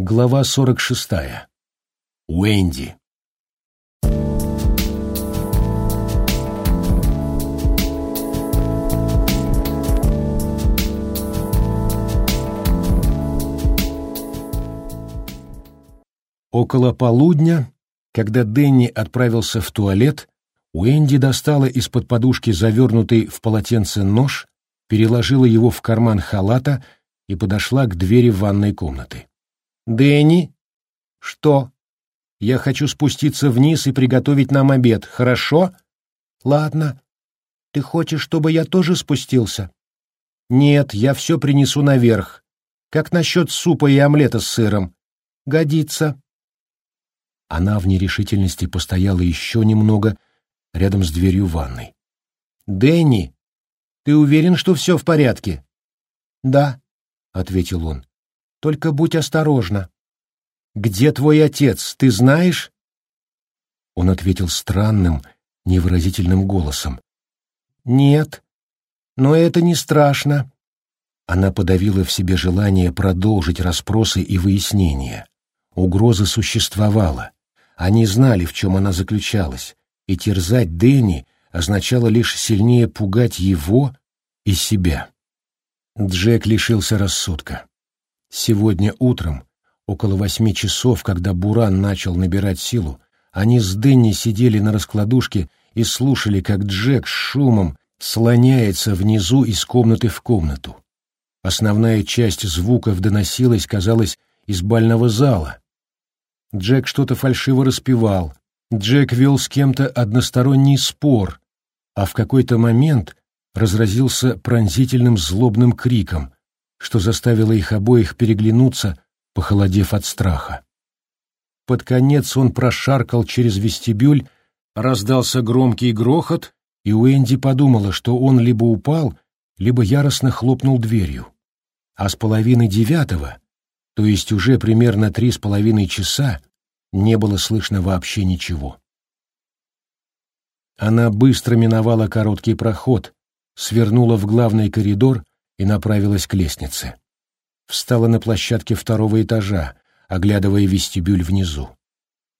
Глава 46. Уэнди. Около полудня, когда Дэнни отправился в туалет, Уэнди достала из-под подушки завернутый в полотенце нож, переложила его в карман халата и подошла к двери ванной комнаты. «Дэнни?» «Что?» «Я хочу спуститься вниз и приготовить нам обед, хорошо?» «Ладно. Ты хочешь, чтобы я тоже спустился?» «Нет, я все принесу наверх. Как насчет супа и омлета с сыром?» «Годится». Она в нерешительности постояла еще немного рядом с дверью ванной. «Дэнни, ты уверен, что все в порядке?» «Да», — ответил он. Только будь осторожна. Где твой отец, ты знаешь? Он ответил странным, невыразительным голосом. Нет, но это не страшно. Она подавила в себе желание продолжить расспросы и выяснения. Угроза существовала. Они знали, в чем она заключалась, и терзать Дэнни означало лишь сильнее пугать его и себя. Джек лишился рассудка. Сегодня утром, около восьми часов, когда Буран начал набирать силу, они с Дэнни сидели на раскладушке и слушали, как Джек с шумом слоняется внизу из комнаты в комнату. Основная часть звуков доносилась, казалось, из бального зала. Джек что-то фальшиво распевал, Джек вел с кем-то односторонний спор, а в какой-то момент разразился пронзительным злобным криком — что заставило их обоих переглянуться, похолодев от страха. Под конец он прошаркал через вестибюль, раздался громкий грохот, и Уэнди подумала, что он либо упал, либо яростно хлопнул дверью. А с половины девятого, то есть уже примерно три с половиной часа, не было слышно вообще ничего. Она быстро миновала короткий проход, свернула в главный коридор и направилась к лестнице. Встала на площадке второго этажа, оглядывая вестибюль внизу.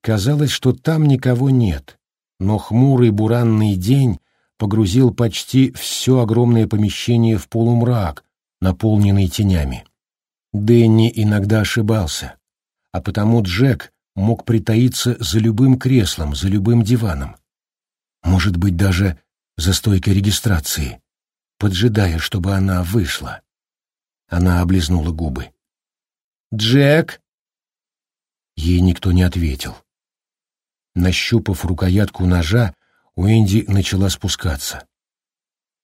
Казалось, что там никого нет, но хмурый буранный день погрузил почти все огромное помещение в полумрак, наполненный тенями. Дэнни иногда ошибался, а потому Джек мог притаиться за любым креслом, за любым диваном. Может быть, даже за стойкой регистрации поджидая, чтобы она вышла. Она облизнула губы. «Джек!» Ей никто не ответил. Нащупав рукоятку ножа, Уэнди начала спускаться.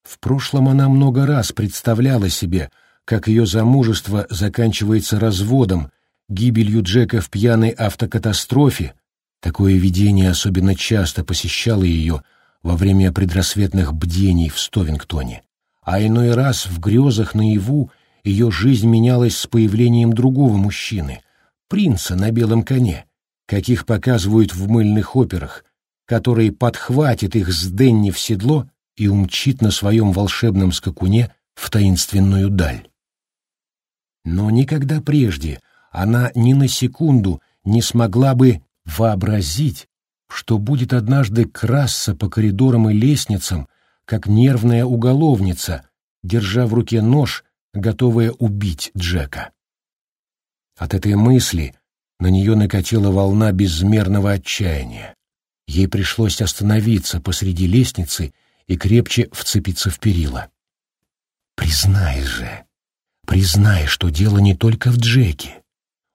В прошлом она много раз представляла себе, как ее замужество заканчивается разводом, гибелью Джека в пьяной автокатастрофе. Такое видение особенно часто посещало ее во время предрассветных бдений в Стовингтоне а иной раз в грезах наяву ее жизнь менялась с появлением другого мужчины, принца на белом коне, каких показывают в мыльных операх, который подхватит их с Денни в седло и умчит на своем волшебном скакуне в таинственную даль. Но никогда прежде она ни на секунду не смогла бы вообразить, что будет однажды красться по коридорам и лестницам как нервная уголовница, держа в руке нож, готовая убить Джека. От этой мысли на нее накатила волна безмерного отчаяния. Ей пришлось остановиться посреди лестницы и крепче вцепиться в перила. «Признай же, признай, что дело не только в Джеке.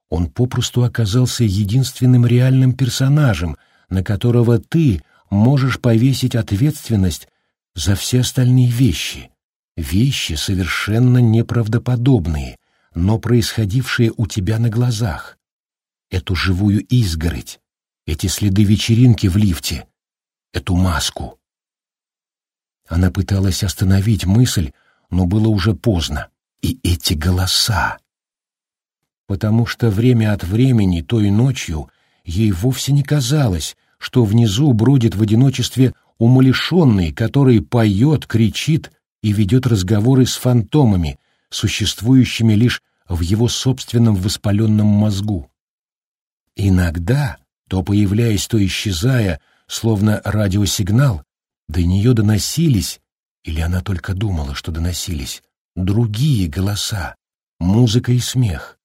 Он попросту оказался единственным реальным персонажем, на которого ты можешь повесить ответственность за все остальные вещи, вещи совершенно неправдоподобные, но происходившие у тебя на глазах. Эту живую изгородь, эти следы вечеринки в лифте, эту маску. Она пыталась остановить мысль, но было уже поздно. И эти голоса. Потому что время от времени, той ночью, ей вовсе не казалось, что внизу бродит в одиночестве умалишенный, который поет, кричит и ведет разговоры с фантомами, существующими лишь в его собственном воспаленном мозгу. Иногда, то появляясь, то исчезая, словно радиосигнал, до нее доносились, или она только думала, что доносились, другие голоса, музыка и смех.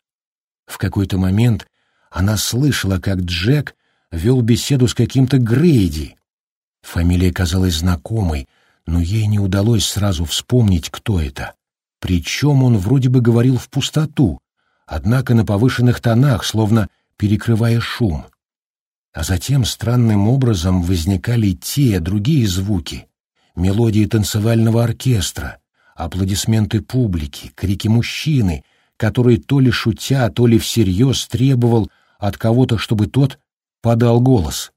В какой-то момент она слышала, как Джек вел беседу с каким-то Грейди. Фамилия казалась знакомой, но ей не удалось сразу вспомнить, кто это. Причем он вроде бы говорил в пустоту, однако на повышенных тонах, словно перекрывая шум. А затем странным образом возникали те, другие звуки, мелодии танцевального оркестра, аплодисменты публики, крики мужчины, который то ли шутя, то ли всерьез требовал от кого-то, чтобы тот подал голос.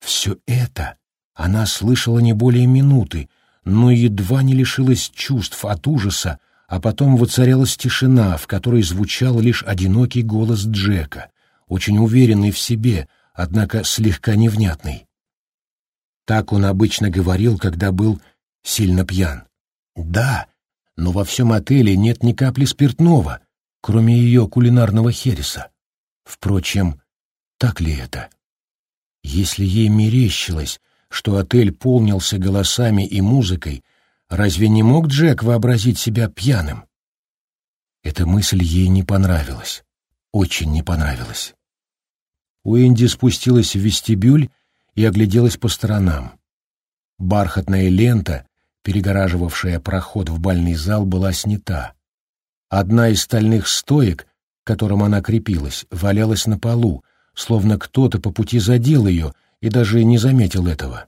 Все это она слышала не более минуты, но едва не лишилась чувств от ужаса, а потом воцарялась тишина, в которой звучал лишь одинокий голос Джека, очень уверенный в себе, однако слегка невнятный. Так он обычно говорил, когда был сильно пьян. Да, но во всем отеле нет ни капли спиртного, кроме ее кулинарного хереса. Впрочем, так ли это? Если ей мерещилось, что отель полнился голосами и музыкой, разве не мог Джек вообразить себя пьяным? Эта мысль ей не понравилась, очень не понравилась. Уэнди спустилась в вестибюль и огляделась по сторонам. Бархатная лента, перегораживавшая проход в бальный зал, была снята. Одна из стальных стоек, к которым она крепилась, валялась на полу, словно кто-то по пути задел ее и даже не заметил этого.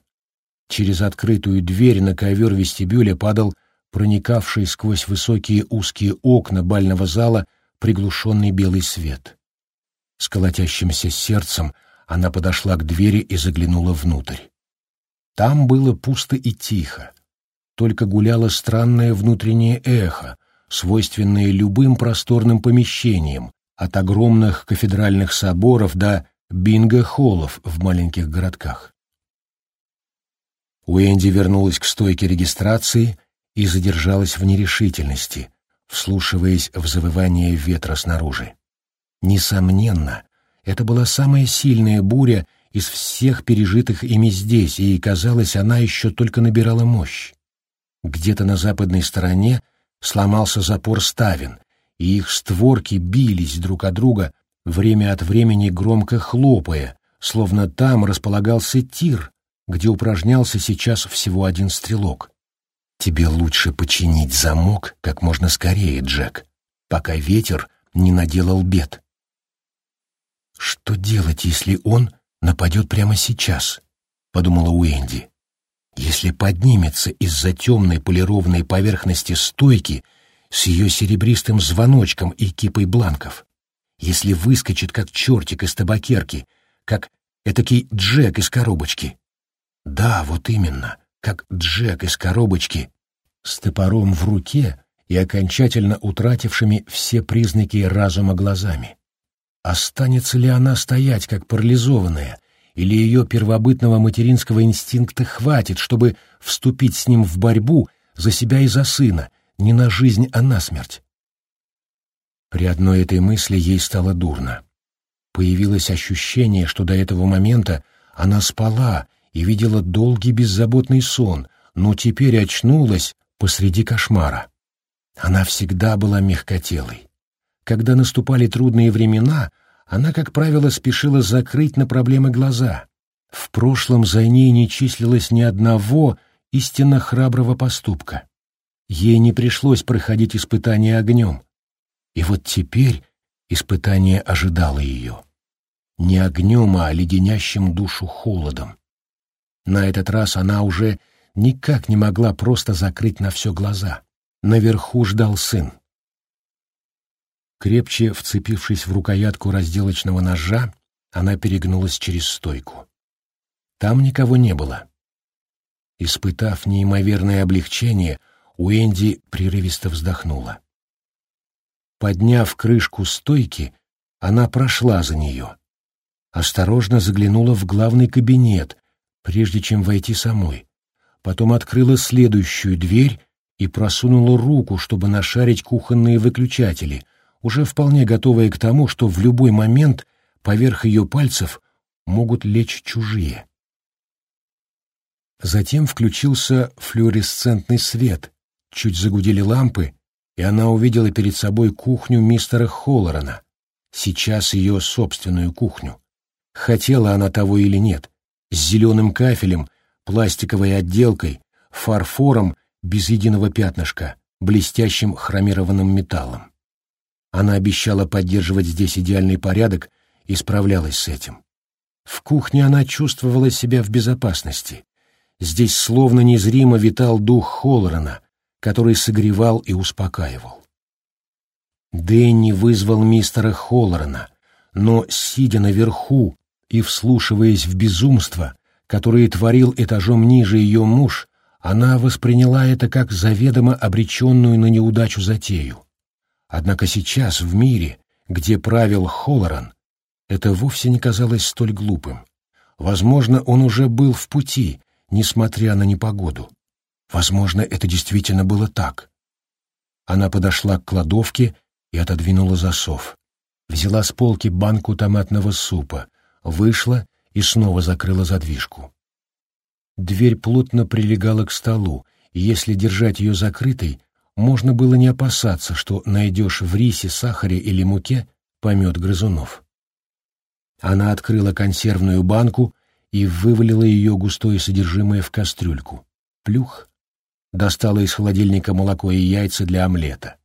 Через открытую дверь на ковер вестибюля падал проникавший сквозь высокие узкие окна бального зала приглушенный белый свет. С колотящимся сердцем она подошла к двери и заглянула внутрь. Там было пусто и тихо, только гуляло странное внутреннее эхо, свойственное любым просторным помещениям, от огромных кафедральных соборов до бинго-холлов в маленьких городках. Уэнди вернулась к стойке регистрации и задержалась в нерешительности, вслушиваясь в завывание ветра снаружи. Несомненно, это была самая сильная буря из всех пережитых ими здесь, и, казалось, она еще только набирала мощь. Где-то на западной стороне сломался запор ставен, и их створки бились друг о друга, время от времени громко хлопая, словно там располагался тир, где упражнялся сейчас всего один стрелок. «Тебе лучше починить замок как можно скорее, Джек, пока ветер не наделал бед». «Что делать, если он нападет прямо сейчас?» — подумала Уэнди. «Если поднимется из-за темной полированной поверхности стойки с ее серебристым звоночком и кипой бланков. Если выскочит, как чертик из табакерки, как этакий Джек из коробочки. Да, вот именно, как Джек из коробочки, с топором в руке и окончательно утратившими все признаки разума глазами. Останется ли она стоять, как парализованная, или ее первобытного материнского инстинкта хватит, чтобы вступить с ним в борьбу за себя и за сына, не на жизнь, а на смерть. При одной этой мысли ей стало дурно. Появилось ощущение, что до этого момента она спала и видела долгий беззаботный сон, но теперь очнулась посреди кошмара. Она всегда была мягкотелой. Когда наступали трудные времена, она, как правило, спешила закрыть на проблемы глаза. В прошлом за ней не числилось ни одного истинно храброго поступка. Ей не пришлось проходить испытания огнем. И вот теперь испытание ожидало ее. Не огнем, а леденящим душу холодом. На этот раз она уже никак не могла просто закрыть на все глаза. Наверху ждал сын. Крепче вцепившись в рукоятку разделочного ножа, она перегнулась через стойку. Там никого не было. Испытав неимоверное облегчение, Уэнди прерывисто вздохнула. Подняв крышку стойки, она прошла за нее. Осторожно заглянула в главный кабинет, прежде чем войти самой. Потом открыла следующую дверь и просунула руку, чтобы нашарить кухонные выключатели, уже вполне готовая к тому, что в любой момент поверх ее пальцев могут лечь чужие. Затем включился флуоресцентный свет, чуть загудели лампы, и она увидела перед собой кухню мистера Холлорана, сейчас ее собственную кухню. Хотела она того или нет, с зеленым кафелем, пластиковой отделкой, фарфором без единого пятнышка, блестящим хромированным металлом. Она обещала поддерживать здесь идеальный порядок и справлялась с этим. В кухне она чувствовала себя в безопасности. Здесь словно незримо витал дух Холлорана, который согревал и успокаивал. Дэнни вызвал мистера Холлорана, но, сидя наверху и вслушиваясь в безумство, которое творил этажом ниже ее муж, она восприняла это как заведомо обреченную на неудачу затею. Однако сейчас в мире, где правил Холлоран, это вовсе не казалось столь глупым. Возможно, он уже был в пути, несмотря на непогоду. Возможно, это действительно было так. Она подошла к кладовке и отодвинула засов. Взяла с полки банку томатного супа, вышла и снова закрыла задвижку. Дверь плотно прилегала к столу, и если держать ее закрытой, можно было не опасаться, что найдешь в рисе, сахаре или муке помет грызунов. Она открыла консервную банку и вывалила ее густое содержимое в кастрюльку. Плюх. Достала из холодильника молоко и яйца для омлета.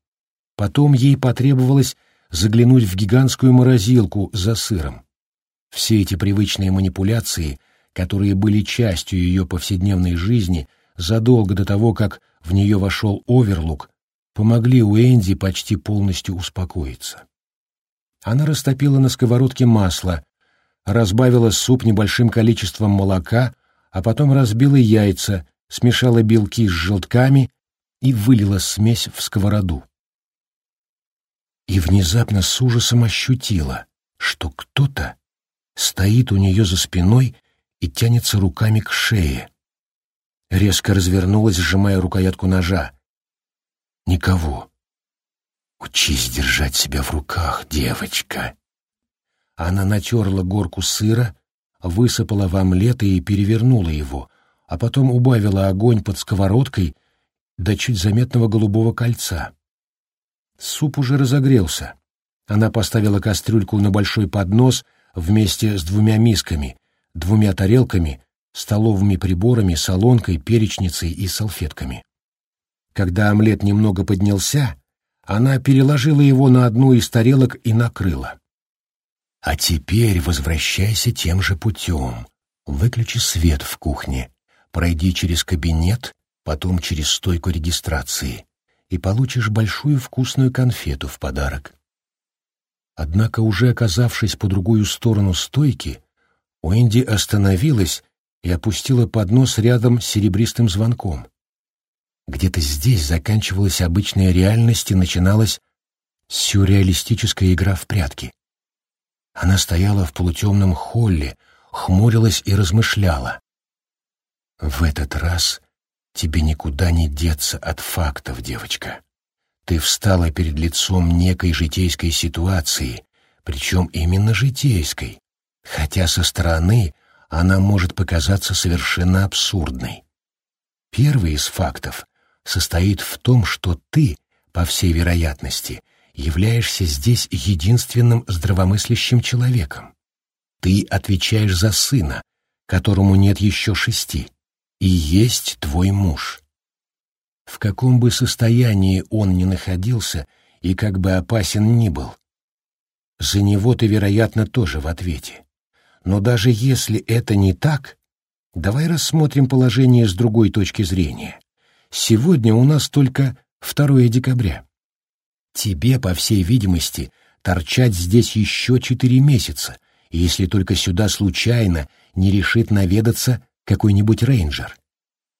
Потом ей потребовалось заглянуть в гигантскую морозилку за сыром. Все эти привычные манипуляции которые были частью ее повседневной жизни задолго до того, как в нее вошел оверлук, помогли Уэнди почти полностью успокоиться. Она растопила на сковородке масло, разбавила суп небольшим количеством молока, а потом разбила яйца, смешала белки с желтками и вылила смесь в сковороду. И внезапно с ужасом ощутила, что кто-то стоит у нее за спиной и тянется руками к шее. Резко развернулась, сжимая рукоятку ножа. Никого. Учись держать себя в руках, девочка. Она натерла горку сыра, высыпала в омлет и перевернула его, а потом убавила огонь под сковородкой до чуть заметного голубого кольца. Суп уже разогрелся. Она поставила кастрюльку на большой поднос вместе с двумя мисками, двумя тарелками, столовыми приборами, солонкой, перечницей и салфетками. Когда омлет немного поднялся, она переложила его на одну из тарелок и накрыла. «А теперь возвращайся тем же путем. Выключи свет в кухне, пройди через кабинет, потом через стойку регистрации, и получишь большую вкусную конфету в подарок». Однако, уже оказавшись по другую сторону стойки, Уэнди остановилась и опустила поднос рядом с серебристым звонком. Где-то здесь заканчивалась обычная реальность и начиналась сюрреалистическая игра в прятки. Она стояла в полутемном холле, хмурилась и размышляла. «В этот раз тебе никуда не деться от фактов, девочка. Ты встала перед лицом некой житейской ситуации, причем именно житейской, хотя со стороны она может показаться совершенно абсурдной. Первый из фактов состоит в том, что ты, по всей вероятности, являешься здесь единственным здравомыслящим человеком. Ты отвечаешь за сына, которому нет еще шести, и есть твой муж. В каком бы состоянии он ни находился и как бы опасен ни был, за него ты, вероятно, тоже в ответе. Но даже если это не так, давай рассмотрим положение с другой точки зрения. Сегодня у нас только 2 декабря. Тебе, по всей видимости, торчать здесь еще четыре месяца, если только сюда случайно не решит наведаться какой-нибудь рейнджер.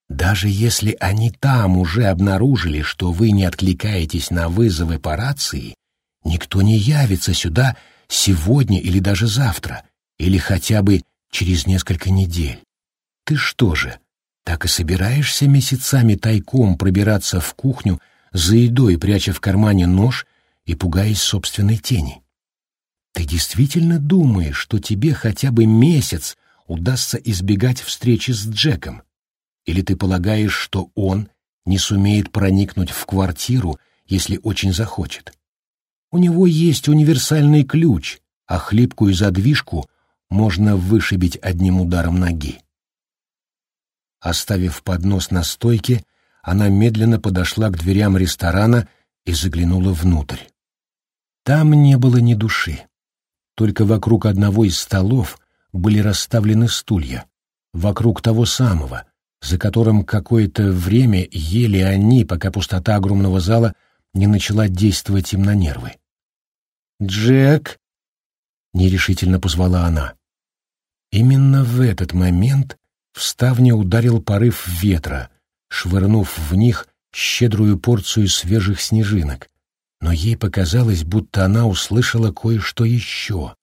Даже если они там уже обнаружили, что вы не откликаетесь на вызовы по рации, никто не явится сюда сегодня или даже завтра, или хотя бы через несколько недель. Ты что же, Так и собираешься месяцами тайком пробираться в кухню за едой, пряча в кармане нож и пугаясь собственной тени. Ты действительно думаешь, что тебе хотя бы месяц удастся избегать встречи с Джеком? Или ты полагаешь, что он не сумеет проникнуть в квартиру, если очень захочет? У него есть универсальный ключ, а хлипкую задвижку можно вышибить одним ударом ноги. Оставив поднос на стойке, она медленно подошла к дверям ресторана и заглянула внутрь. Там не было ни души. Только вокруг одного из столов были расставлены стулья. Вокруг того самого, за которым какое-то время ели они, пока пустота огромного зала не начала действовать им на нервы. «Джек!» — нерешительно позвала она. Именно в этот момент в ставне ударил порыв ветра, швырнув в них щедрую порцию свежих снежинок, но ей показалось, будто она услышала кое-что еще.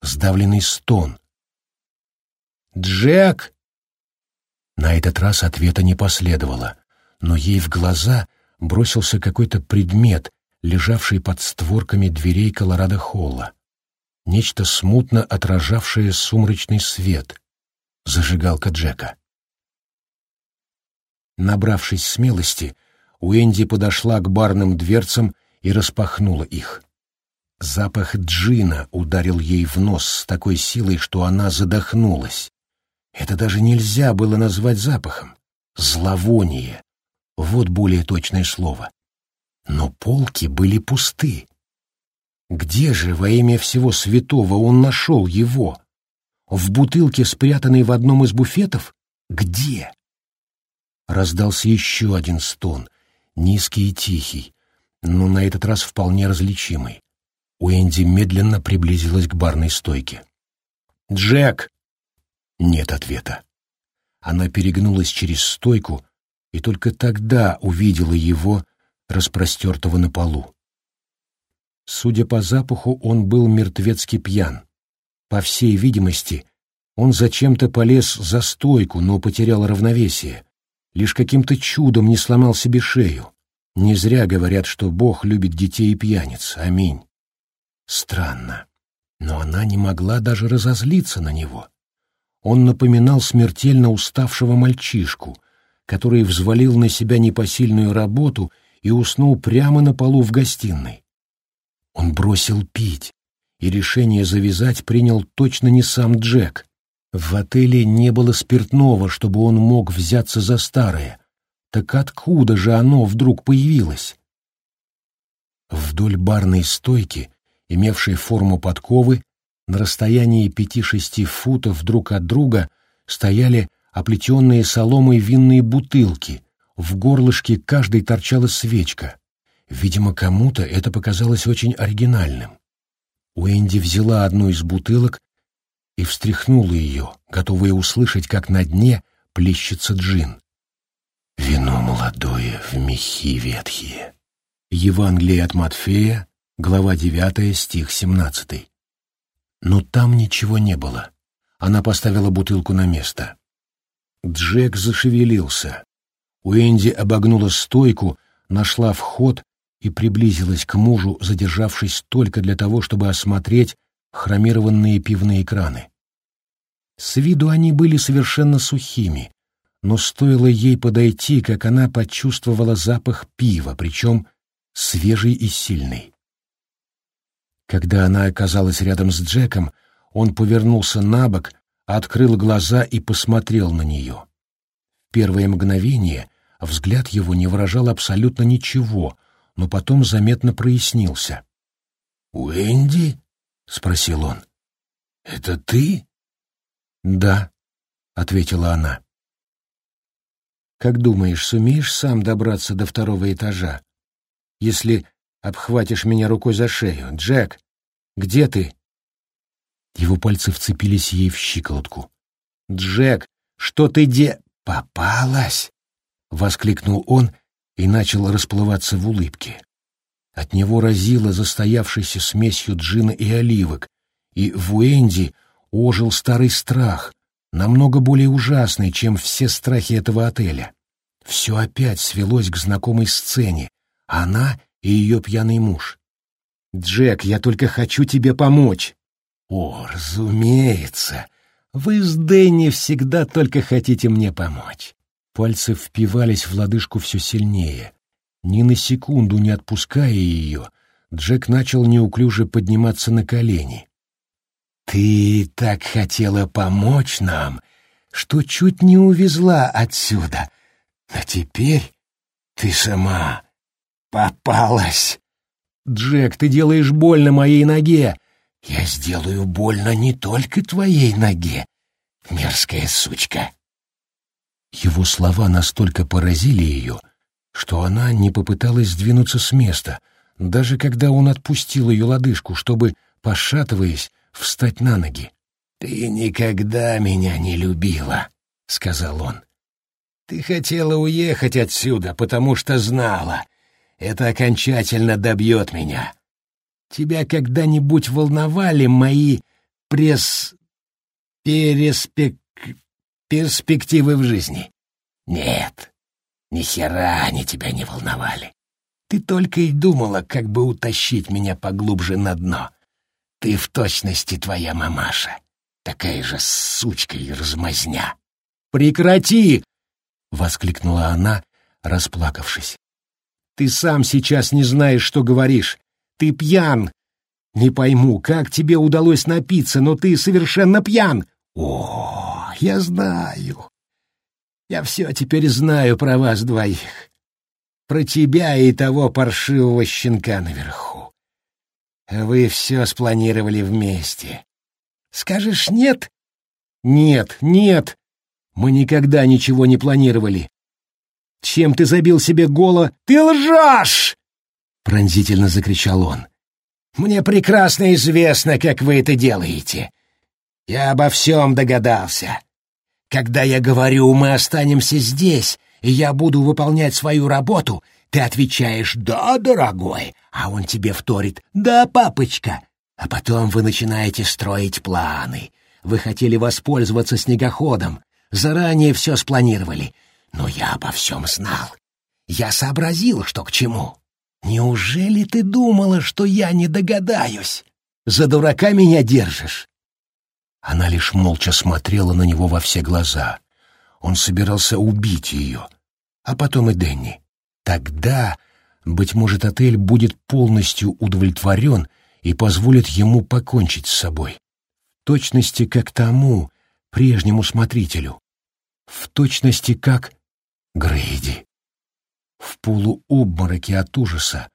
Сдавленный стон. «Джек!» На этот раз ответа не последовало, но ей в глаза бросился какой-то предмет, лежавший под створками дверей Колорадо-Холла. Нечто смутно отражавшее сумрачный свет. Зажигалка Джека. Набравшись смелости, Уэнди подошла к барным дверцам и распахнула их. Запах джина ударил ей в нос с такой силой, что она задохнулась. Это даже нельзя было назвать запахом. Зловоние. Вот более точное слово. Но полки были пусты. Где же во имя всего святого он нашел его? В бутылке, спрятанной в одном из буфетов? Где? Раздался еще один стон, низкий и тихий, но на этот раз вполне различимый. Уэнди медленно приблизилась к барной стойке. «Джек!» Нет ответа. Она перегнулась через стойку и только тогда увидела его, распростертого на полу. Судя по запаху, он был мертвецки пьян. По всей видимости, он зачем-то полез за стойку, но потерял равновесие. Лишь каким-то чудом не сломал себе шею. Не зря говорят, что Бог любит детей и пьяниц. Аминь. Странно. Но она не могла даже разозлиться на него. Он напоминал смертельно уставшего мальчишку, который взвалил на себя непосильную работу и уснул прямо на полу в гостиной. Он бросил пить, и решение завязать принял точно не сам Джек. В отеле не было спиртного, чтобы он мог взяться за старое, так откуда же оно вдруг появилось? Вдоль барной стойки, имевшей форму подковы, на расстоянии пяти-шести футов друг от друга стояли оплетенные соломой винные бутылки, в горлышке каждой торчала свечка. Видимо, кому-то это показалось очень оригинальным. Уэнди взяла одну из бутылок и встряхнула ее, готовая услышать, как на дне плещется джин. Вино молодое в мехи ветхие. Евангелие от Матфея, глава 9, стих 17. Но там ничего не было. Она поставила бутылку на место. Джек зашевелился. Уэнди обогнула стойку, нашла вход и приблизилась к мужу, задержавшись только для того, чтобы осмотреть хромированные пивные краны. С виду они были совершенно сухими, но стоило ей подойти, как она почувствовала запах пива, причем свежий и сильный. Когда она оказалась рядом с Джеком, он повернулся на бок, открыл глаза и посмотрел на нее. В первое мгновение взгляд его не выражал абсолютно ничего, но потом заметно прояснился. «Уэнди?» — спросил он. «Это ты?» «Да», — ответила она. Как думаешь, сумеешь сам добраться до второго этажа? Если обхватишь меня рукой за шею. Джек, где ты?» Его пальцы вцепились ей в щиколотку. «Джек, что ты де...» «Попалась!» — воскликнул он и начал расплываться в улыбке. От него разило застоявшейся смесью джина и оливок, и в Уэнди ожил старый страх, намного более ужасной, чем все страхи этого отеля. Все опять свелось к знакомой сцене. Она и ее пьяный муж. «Джек, я только хочу тебе помочь». «О, разумеется. Вы с Дэнни всегда только хотите мне помочь». Пальцы впивались в лодыжку все сильнее. Ни на секунду не отпуская ее, Джек начал неуклюже подниматься на колени. «Ты так хотела помочь нам, что чуть не увезла отсюда, а теперь ты сама попалась. Джек, ты делаешь больно моей ноге. Я сделаю больно не только твоей ноге, мерзкая сучка». Его слова настолько поразили ее, что она не попыталась сдвинуться с места, даже когда он отпустил ее лодыжку, чтобы, пошатываясь, встать на ноги. «Ты никогда меня не любила», — сказал он. «Ты хотела уехать отсюда, потому что знала. Это окончательно добьет меня. Тебя когда-нибудь волновали мои пресс... переспек... перспективы в жизни? Нет, ни хера они тебя не волновали. Ты только и думала, как бы утащить меня поглубже на дно. Ты в точности твоя мамаша. Такая же сучка и размазня. «Прекрати!» — воскликнула она, расплакавшись. «Ты сам сейчас не знаешь, что говоришь. Ты пьян. Не пойму, как тебе удалось напиться, но ты совершенно пьян. О, я знаю. Я все теперь знаю про вас двоих. Про тебя и того паршивого щенка наверху. Вы все спланировали вместе. Скажешь нет? Нет, нет. Мы никогда ничего не планировали. Чем ты забил себе голо? Ты лжешь! Пронзительно закричал он. Мне прекрасно известно, как вы это делаете. Я обо всем догадался. Когда я говорю, мы останемся здесь, и я буду выполнять свою работу, ты отвечаешь «да, дорогой», а он тебе вторит «да, папочка». А потом вы начинаете строить планы. Вы хотели воспользоваться снегоходом, заранее все спланировали. Но я обо всем знал. Я сообразил, что к чему. Неужели ты думала, что я не догадаюсь? За дурака меня держишь?» Она лишь молча смотрела на него во все глаза. Он собирался убить ее, а потом и Денни. Тогда, быть может, отель будет полностью удовлетворен и позволит ему покончить с собой. В точности как тому, прежнему смотрителю. В точности как Грейди. В полуобмороке от ужаса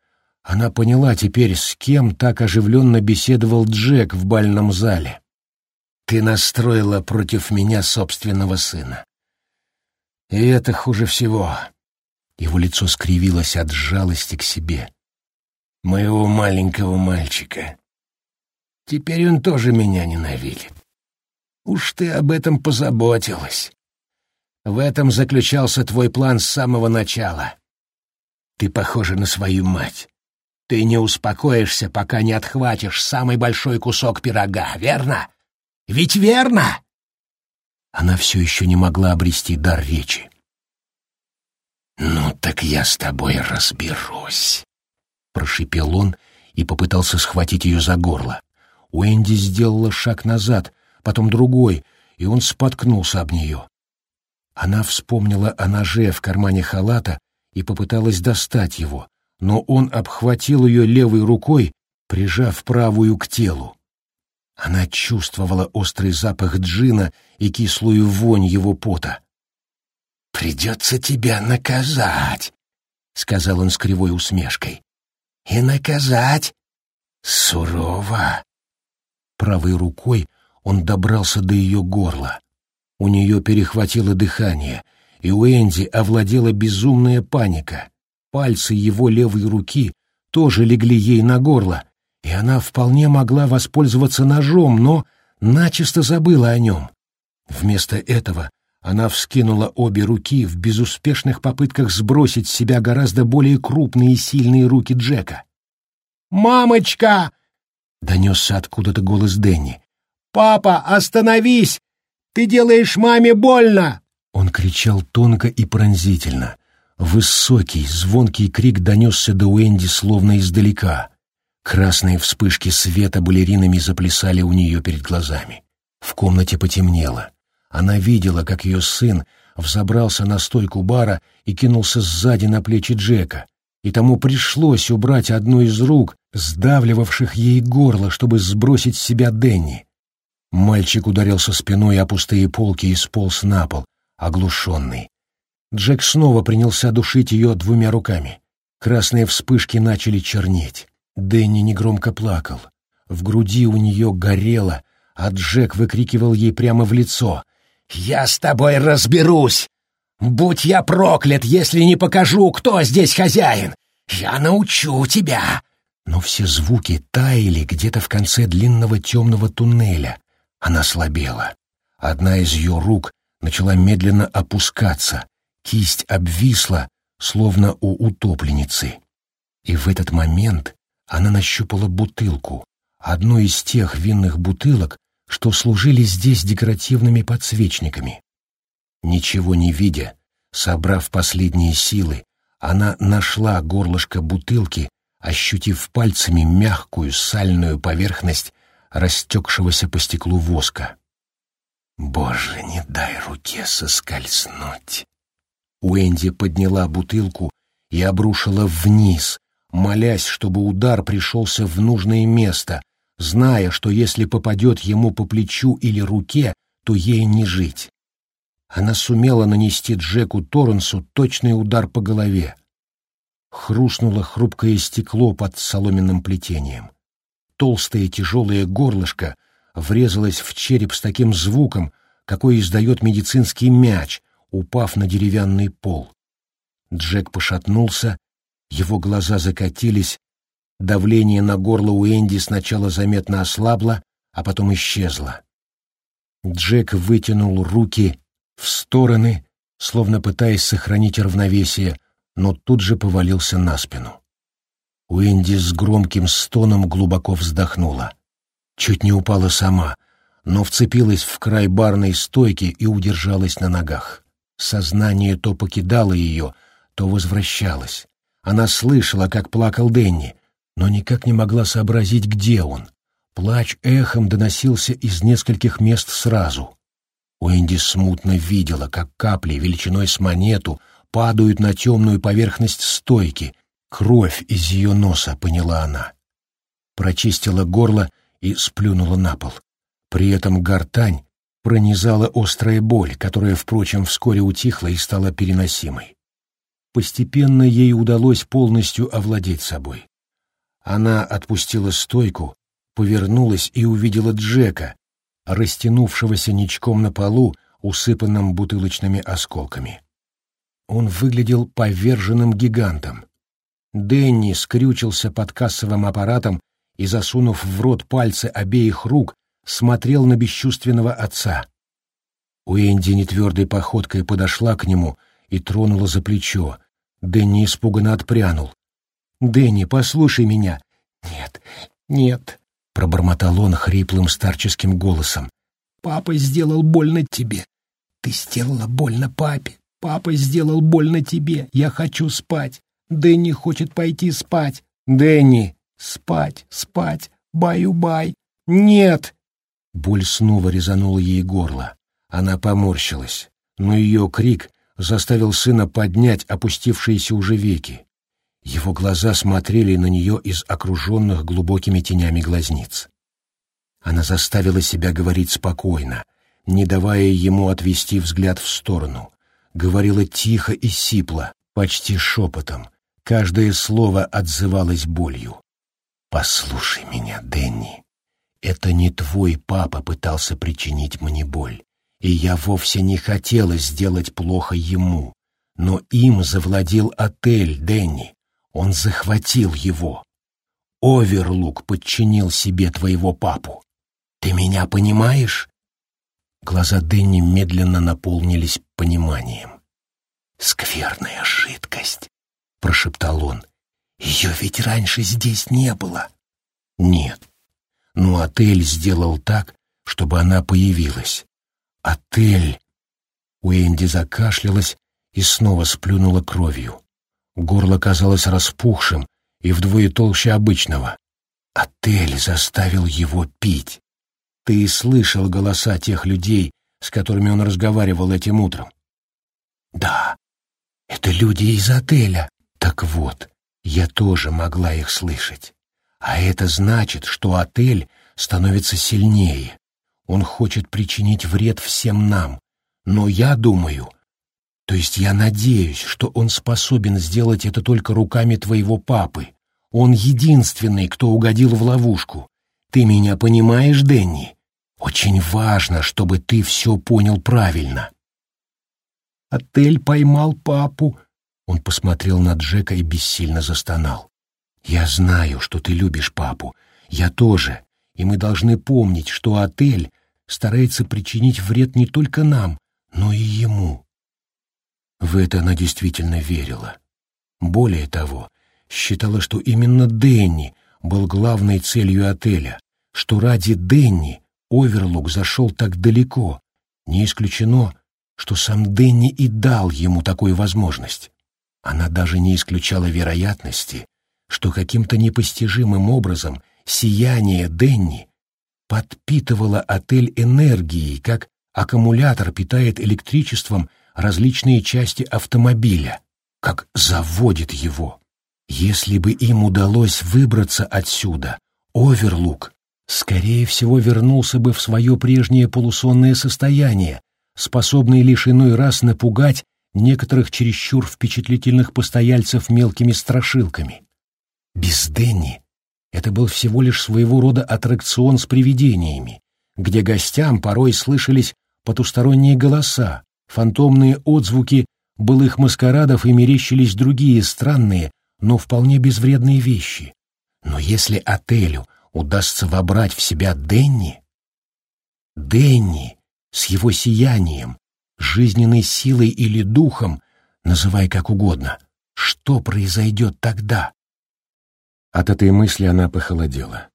она поняла теперь, с кем так оживленно беседовал Джек в бальном зале. «Ты настроила против меня собственного сына. И это хуже всего. Его лицо скривилось от жалости к себе. «Моего маленького мальчика. Теперь он тоже меня ненавидит. Уж ты об этом позаботилась. В этом заключался твой план с самого начала. Ты похожа на свою мать. Ты не успокоишься, пока не отхватишь самый большой кусок пирога, верно? Ведь верно?» Она все еще не могла обрести дар речи. «Ну так я с тобой разберусь», — прошипел он и попытался схватить ее за горло. Уэнди сделала шаг назад, потом другой, и он споткнулся об нее. Она вспомнила о ноже в кармане халата и попыталась достать его, но он обхватил ее левой рукой, прижав правую к телу. Она чувствовала острый запах джина и кислую вонь его пота. «Придется тебя наказать», — сказал он с кривой усмешкой. «И наказать сурово». Правой рукой он добрался до ее горла. У нее перехватило дыхание, и у Энди овладела безумная паника. Пальцы его левой руки тоже легли ей на горло, и она вполне могла воспользоваться ножом, но начисто забыла о нем. Вместо этого она вскинула обе руки в безуспешных попытках сбросить с себя гораздо более крупные и сильные руки Джека. «Мамочка!» — донесся откуда-то голос Дэнни. «Папа, остановись! Ты делаешь маме больно!» Он кричал тонко и пронзительно. Высокий, звонкий крик донесся до Уэнди словно издалека. Красные вспышки света балеринами заплясали у нее перед глазами. В комнате потемнело. Она видела, как ее сын взобрался на стойку бара и кинулся сзади на плечи Джека, и тому пришлось убрать одну из рук, сдавливавших ей горло, чтобы сбросить с себя Денни. Мальчик ударился спиной о пустые полки и сполз на пол, оглушенный. Джек снова принялся душить ее двумя руками. Красные вспышки начали чернеть. Дэнни негромко плакал. В груди у нее горело, а Джек выкрикивал ей прямо в лицо. «Я с тобой разберусь! Будь я проклят, если не покажу, кто здесь хозяин! Я научу тебя!» Но все звуки таяли где-то в конце длинного темного туннеля. Она слабела. Одна из ее рук начала медленно опускаться, кисть обвисла, словно у утопленницы. И в этот момент она нащупала бутылку, одну из тех винных бутылок, что служили здесь декоративными подсвечниками. Ничего не видя, собрав последние силы, она нашла горлышко бутылки, ощутив пальцами мягкую сальную поверхность растекшегося по стеклу воска. «Боже, не дай руке соскользнуть!» Уэнди подняла бутылку и обрушила вниз, молясь, чтобы удар пришелся в нужное место, зная, что если попадет ему по плечу или руке, то ей не жить. Она сумела нанести Джеку Торренсу точный удар по голове. Хрустнуло хрупкое стекло под соломенным плетением. Толстое тяжелое горлышко врезалось в череп с таким звуком, какой издает медицинский мяч, упав на деревянный пол. Джек пошатнулся, его глаза закатились, давление на горло у Энди сначала заметно ослабло, а потом исчезло. Джек вытянул руки в стороны, словно пытаясь сохранить равновесие, но тут же повалился на спину. Уэнди с громким стоном глубоко вздохнула. Чуть не упала сама, но вцепилась в край барной стойки и удержалась на ногах. Сознание то покидало ее, то возвращалось. Она слышала, как плакал Денни, но никак не могла сообразить, где он. Плач эхом доносился из нескольких мест сразу. Уэнди смутно видела, как капли величиной с монету падают на темную поверхность стойки. Кровь из ее носа, поняла она. Прочистила горло и сплюнула на пол. При этом гортань пронизала острая боль, которая, впрочем, вскоре утихла и стала переносимой. Постепенно ей удалось полностью овладеть собой. Она отпустила стойку, повернулась и увидела Джека, растянувшегося ничком на полу, усыпанном бутылочными осколками. Он выглядел поверженным гигантом. Дэнни скрючился под кассовым аппаратом и, засунув в рот пальцы обеих рук, смотрел на бесчувственного отца. Уэнди нетвердой походкой подошла к нему и тронула за плечо. Дэнни испуганно отпрянул. «Дэнни, послушай меня!» «Нет, нет!» — пробормотал он хриплым старческим голосом. «Папа сделал больно тебе. Ты сделала больно папе. Папа сделал больно тебе. Я хочу спать. Дэнни хочет пойти спать. Дэнни, спать, спать, баю-бай. Нет!» Боль снова резанула ей горло. Она поморщилась, но ее крик заставил сына поднять опустившиеся уже веки. Его глаза смотрели на нее из окруженных глубокими тенями глазниц. Она заставила себя говорить спокойно, не давая ему отвести взгляд в сторону. Говорила тихо и сипло, почти шепотом. Каждое слово отзывалось болью. «Послушай меня, Дэнни. Это не твой папа пытался причинить мне боль, и я вовсе не хотела сделать плохо ему. Но им завладел отель, Дэнни. Он захватил его. Оверлук подчинил себе твоего папу. Ты меня понимаешь? Глаза Дэнни медленно наполнились пониманием. «Скверная жидкость», — прошептал он. «Ее ведь раньше здесь не было». «Нет, но отель сделал так, чтобы она появилась. Отель. Уэнди закашлялась и снова сплюнула кровью. Горло казалось распухшим и вдвое толще обычного. Отель заставил его пить. Ты слышал голоса тех людей, с которыми он разговаривал этим утром? Да, это люди из отеля. Так вот, я тоже могла их слышать. А это значит, что отель становится сильнее. Он хочет причинить вред всем нам. Но я думаю, то есть я надеюсь, что он способен сделать это только руками твоего папы. Он единственный, кто угодил в ловушку. Ты меня понимаешь, Дэнни? Очень важно, чтобы ты все понял правильно. Отель поймал папу. Он посмотрел на Джека и бессильно застонал. Я знаю, что ты любишь папу. Я тоже. И мы должны помнить, что отель старается причинить вред не только нам, но и ему. В это она действительно верила. Более того, считала, что именно Дэнни был главной целью отеля, что ради Дэнни Оверлук зашел так далеко. Не исключено, что сам Дэнни и дал ему такую возможность. Она даже не исключала вероятности, что каким-то непостижимым образом сияние Денни подпитывало отель энергией, как аккумулятор питает электричеством различные части автомобиля, как заводит его. Если бы им удалось выбраться отсюда, Оверлук, скорее всего, вернулся бы в свое прежнее полусонное состояние, способный лишь иной раз напугать некоторых чересчур впечатлительных постояльцев мелкими страшилками. Без Дэнни это был всего лишь своего рода аттракцион с привидениями, где гостям порой слышались потусторонние голоса, фантомные отзвуки былых маскарадов и мерещились другие странные, но вполне безвредные вещи. Но если отелю удастся вобрать в себя Денни, Денни с его сиянием, жизненной силой или духом, называй как угодно, что произойдет тогда? От этой мысли она похолодела.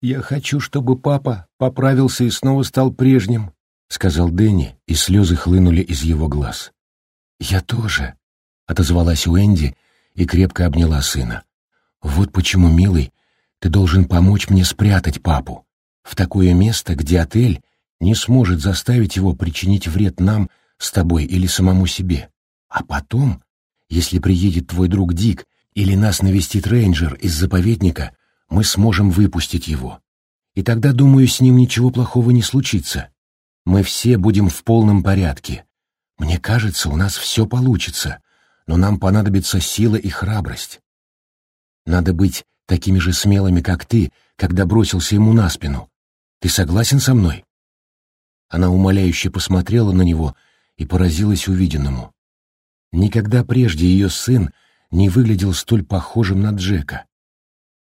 «Я хочу, чтобы папа поправился и снова стал прежним», — сказал Дэнни, и слезы хлынули из его глаз. «Я тоже», — отозвалась Уэнди и крепко обняла сына. «Вот почему, милый, ты должен помочь мне спрятать папу в такое место, где отель не сможет заставить его причинить вред нам с тобой или самому себе. А потом, если приедет твой друг Дик или нас навестит рейнджер из заповедника, мы сможем выпустить его. И тогда, думаю, с ним ничего плохого не случится. Мы все будем в полном порядке. Мне кажется, у нас все получится, но нам понадобится сила и храбрость. Надо быть такими же смелыми, как ты, когда бросился ему на спину. Ты согласен со мной?» Она умоляюще посмотрела на него и поразилась увиденному. Никогда прежде ее сын не выглядел столь похожим на Джека.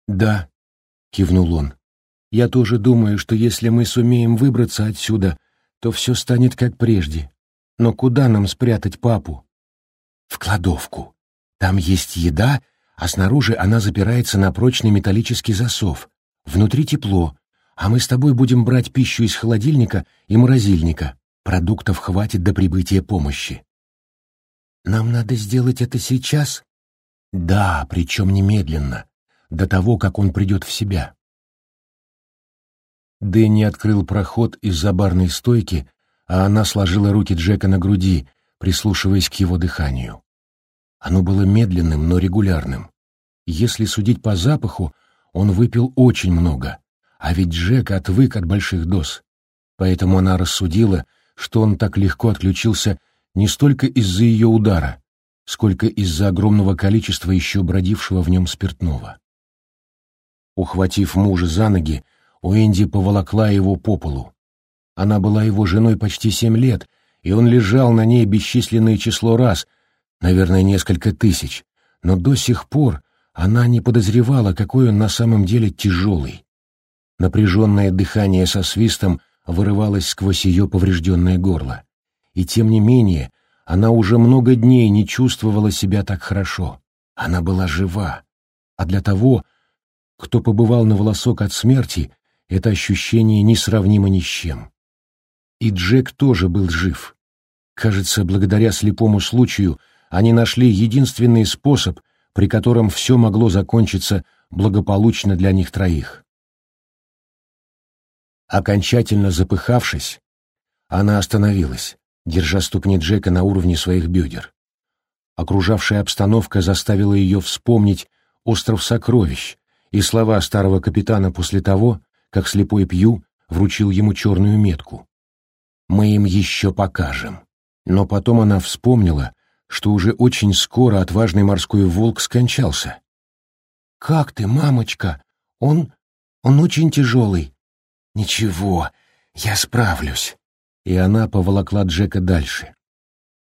«Да», — кивнул он, — «я тоже думаю, что если мы сумеем выбраться отсюда, то все станет как прежде. Но куда нам спрятать папу?» «В кладовку. Там есть еда, а снаружи она запирается на прочный металлический засов. Внутри тепло, а мы с тобой будем брать пищу из холодильника и морозильника. Продуктов хватит до прибытия помощи». «Нам надо сделать это сейчас?» Да, причем немедленно, до того, как он придет в себя. Дэнни открыл проход из-за барной стойки, а она сложила руки Джека на груди, прислушиваясь к его дыханию. Оно было медленным, но регулярным. Если судить по запаху, он выпил очень много, а ведь Джек отвык от больших доз. Поэтому она рассудила, что он так легко отключился не столько из-за ее удара, сколько из-за огромного количества еще бродившего в нем спиртного. Ухватив мужа за ноги, Уэнди поволокла его по полу. Она была его женой почти семь лет, и он лежал на ней бесчисленное число раз, наверное, несколько тысяч, но до сих пор она не подозревала, какой он на самом деле тяжелый. Напряженное дыхание со свистом вырывалось сквозь ее поврежденное горло. И тем не менее она уже много дней не чувствовала себя так хорошо. Она была жива. А для того, кто побывал на волосок от смерти, это ощущение несравнимо ни с чем. И Джек тоже был жив. Кажется, благодаря слепому случаю они нашли единственный способ, при котором все могло закончиться благополучно для них троих. Окончательно запыхавшись, она остановилась, держа ступни Джека на уровне своих бедер. Окружавшая обстановка заставила ее вспомнить остров сокровищ и слова старого капитана после того, как слепой Пью вручил ему черную метку. «Мы им еще покажем». Но потом она вспомнила, что уже очень скоро отважный морской волк скончался. «Как ты, мамочка? Он... он очень тяжелый». «Ничего, я справлюсь». И она поволокла Джека дальше.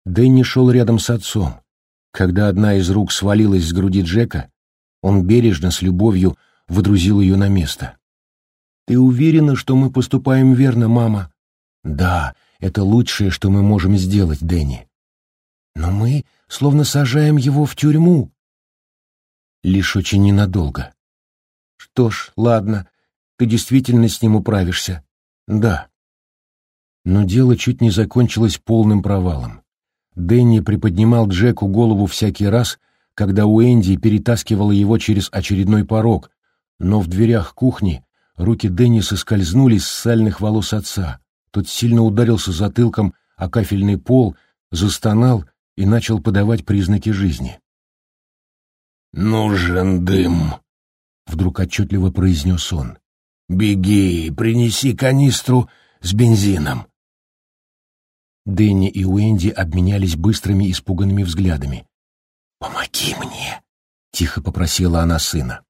Дэнни шел рядом с отцом. Когда одна из рук свалилась с груди Джека, он бережно, с любовью, выдрузил ее на место. «Ты уверена, что мы поступаем верно, мама?» «Да, это лучшее, что мы можем сделать, Дэнни». «Но мы словно сажаем его в тюрьму». «Лишь очень ненадолго». «Что ж, ладно, ты действительно с ним управишься». «Да». Но дело чуть не закончилось полным провалом. Дэнни приподнимал Джеку голову всякий раз, когда Уэнди перетаскивала его через очередной порог, но в дверях кухни руки Дэнни соскользнули с сальных волос отца. Тот сильно ударился затылком о кафельный пол, застонал и начал подавать признаки жизни. «Нужен дым», — вдруг отчетливо произнес он. «Беги, принеси канистру с бензином». Дэнни и Уэнди обменялись быстрыми испуганными взглядами. «Помоги мне!» — тихо попросила она сына.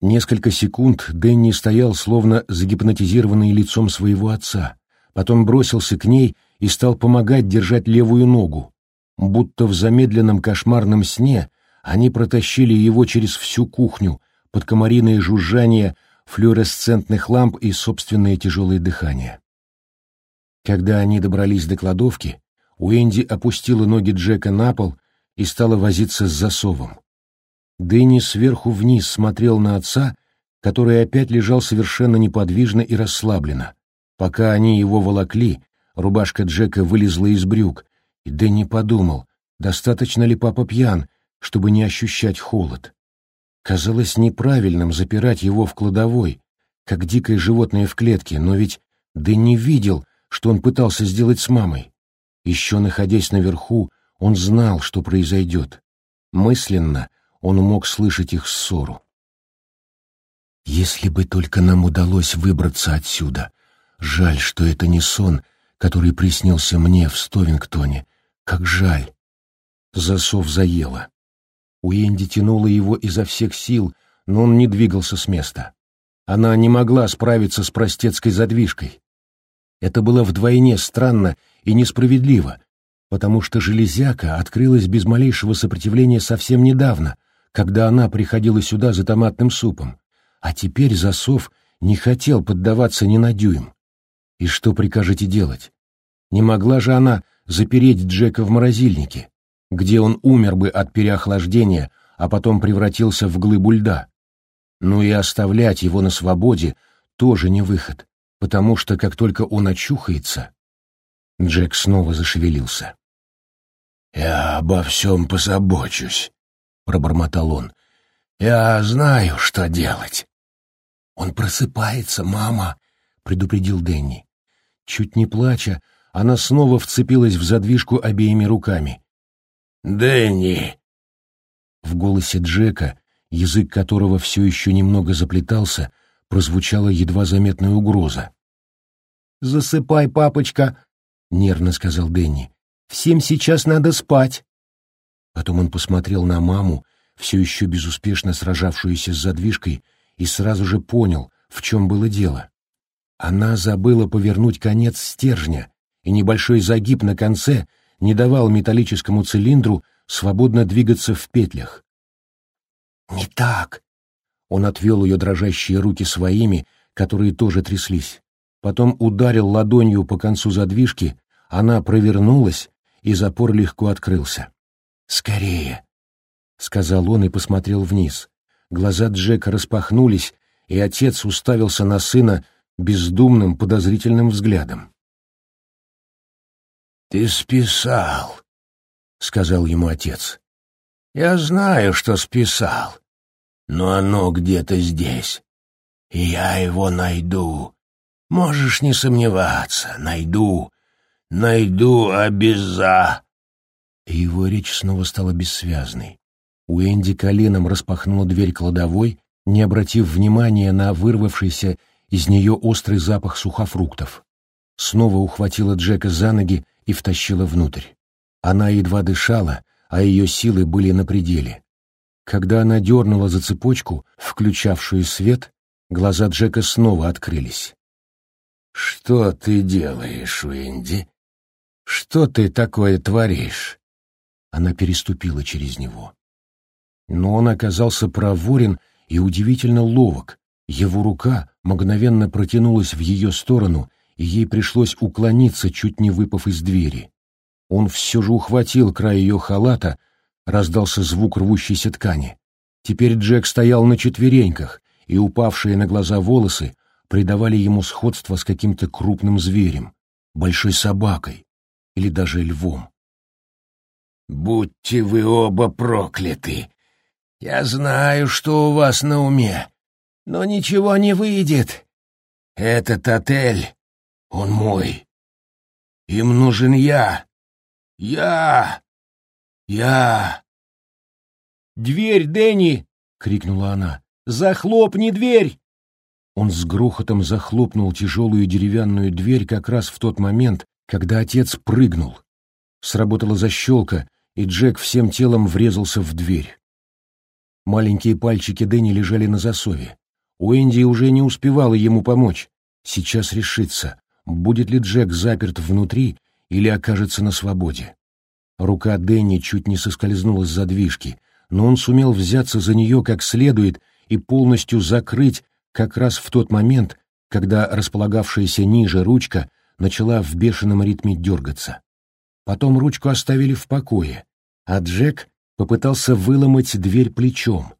Несколько секунд Дэнни стоял, словно загипнотизированный лицом своего отца, потом бросился к ней и стал помогать держать левую ногу. Будто в замедленном кошмарном сне они протащили его через всю кухню под комариное жужжание флуоресцентных ламп и собственное тяжелое дыхание. Когда они добрались до кладовки, Уэнди опустила ноги Джека на пол и стала возиться с засовом. Дэнни сверху вниз смотрел на отца, который опять лежал совершенно неподвижно и расслабленно. Пока они его волокли, рубашка Джека вылезла из брюк, и Дэнни подумал, достаточно ли папа пьян, чтобы не ощущать холод. Казалось неправильным запирать его в кладовой, как дикое животное в клетке, но ведь Дэнни видел, что он пытался сделать с мамой. Еще находясь наверху, он знал, что произойдет. Мысленно он мог слышать их ссору. «Если бы только нам удалось выбраться отсюда. Жаль, что это не сон, который приснился мне в Стовингтоне. Как жаль!» Засов заело. Уэнди тянула его изо всех сил, но он не двигался с места. Она не могла справиться с простецкой задвижкой. Это было вдвойне странно и несправедливо, потому что железяка открылась без малейшего сопротивления совсем недавно, когда она приходила сюда за томатным супом, а теперь засов не хотел поддаваться ни на дюйм. И что прикажете делать? Не могла же она запереть Джека в морозильнике, где он умер бы от переохлаждения, а потом превратился в глыбу льда. Ну и оставлять его на свободе тоже не выход потому что как только он очухается... Джек снова зашевелился. «Я обо всем позабочусь», — пробормотал он. «Я знаю, что делать». «Он просыпается, мама», — предупредил Дэнни. Чуть не плача, она снова вцепилась в задвижку обеими руками. «Дэнни!» В голосе Джека, язык которого все еще немного заплетался, прозвучала едва заметная угроза. «Засыпай, папочка», — нервно сказал Дэнни. «Всем сейчас надо спать». Потом он посмотрел на маму, все еще безуспешно сражавшуюся с задвижкой, и сразу же понял, в чем было дело. Она забыла повернуть конец стержня, и небольшой загиб на конце не давал металлическому цилиндру свободно двигаться в петлях. «Не так!» Он отвел ее дрожащие руки своими, которые тоже тряслись. Потом ударил ладонью по концу задвижки, она провернулась, и запор легко открылся. «Скорее!» — сказал он и посмотрел вниз. Глаза Джека распахнулись, и отец уставился на сына бездумным подозрительным взглядом. «Ты списал», — сказал ему отец. «Я знаю, что списал, но оно где-то здесь, и я его найду. Можешь не сомневаться, найду, найду обяза...» Его речь снова стала бессвязной. Уэнди коленом распахнула дверь кладовой, не обратив внимания на вырвавшийся из нее острый запах сухофруктов. Снова ухватила Джека за ноги и втащила внутрь. Она едва дышала, а ее силы были на пределе. Когда она дернула за цепочку, включавшую свет, глаза Джека снова открылись. «Что ты делаешь, Уэнди? Что ты такое творишь?» Она переступила через него. Но он оказался проворен и удивительно ловок. Его рука мгновенно протянулась в ее сторону, и ей пришлось уклониться, чуть не выпав из двери. Он все же ухватил край ее халата, раздался звук рвущейся ткани. Теперь Джек стоял на четвереньках, и упавшие на глаза волосы придавали ему сходство с каким-то крупным зверем, большой собакой или даже львом. «Будьте вы оба прокляты! Я знаю, что у вас на уме, но ничего не выйдет. Этот отель, он мой. Им нужен я. Я! Я!» «Дверь, Дэнни!» — крикнула она. «Захлопни дверь!» Он с грохотом захлопнул тяжелую деревянную дверь как раз в тот момент, когда отец прыгнул. Сработала защелка, и Джек всем телом врезался в дверь. Маленькие пальчики Дэнни лежали на засове. Уэнди уже не успевала ему помочь. Сейчас решится, будет ли Джек заперт внутри или окажется на свободе. Рука Дэнни чуть не соскользнула с задвижки, но он сумел взяться за нее как следует и полностью закрыть как раз в тот момент, когда располагавшаяся ниже ручка начала в бешеном ритме дергаться. Потом ручку оставили в покое, а Джек попытался выломать дверь плечом.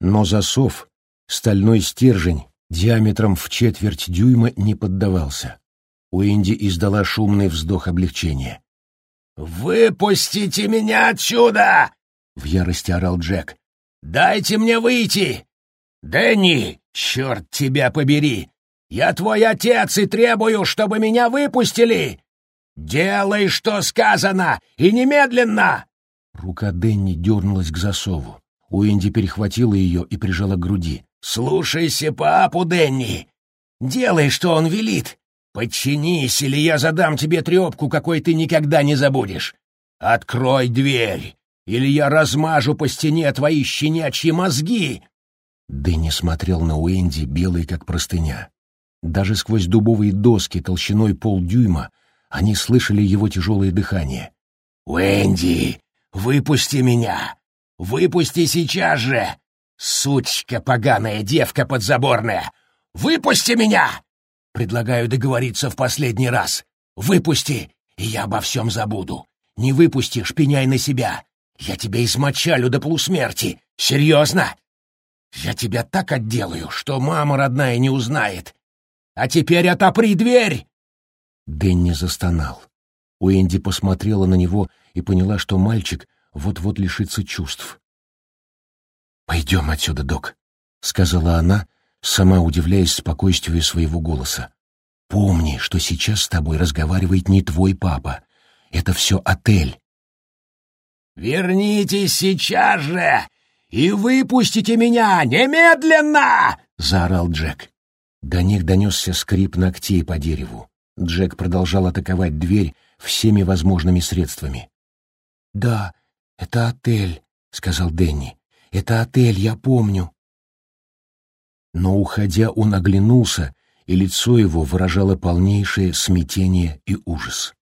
Но засов, стальной стержень, диаметром в четверть дюйма не поддавался. Уинди издала шумный вздох облегчения. «Выпустите меня отсюда!» — в ярости орал Джек. «Дайте мне выйти! Дэнни, черт тебя побери! Я твой отец и требую, чтобы меня выпустили! Делай, что сказано, и немедленно!» Рука Дэнни дернулась к засову. Уинди перехватила ее и прижала к груди. «Слушайся папу, Дэнни! Делай, что он велит! Подчинись, или я задам тебе трепку, какой ты никогда не забудешь! Открой дверь, или я размажу по стене твои щенячьи мозги!» Дэнни смотрел на Уэнди, белый как простыня. Даже сквозь дубовые доски толщиной полдюйма они слышали его тяжелое дыхание. «Уэнди, выпусти меня! Выпусти сейчас же! Сучка поганая, девка подзаборная! Выпусти меня! Предлагаю договориться в последний раз. Выпусти, и я обо всем забуду. Не выпустишь, пеняй на себя. Я тебя измочалю до полусмерти. Серьезно? Я тебя так отделаю, что мама родная не узнает. А теперь отопри дверь!» Дэнни застонал. Уэнди посмотрела на него и поняла, что мальчик вот-вот лишится чувств. «Пойдем отсюда, док», — сказала она, сама удивляясь спокойствию своего голоса. «Помни, что сейчас с тобой разговаривает не твой папа. Это все отель». «Вернитесь сейчас же и выпустите меня немедленно!» — заорал Джек. До них донесся скрип ногтей по дереву. Джек продолжал атаковать дверь всеми возможными средствами. «Да, это отель», — сказал Дэнни. «Это отель, я помню». Но, уходя, он оглянулся, и лицо его выражало полнейшее смятение и ужас.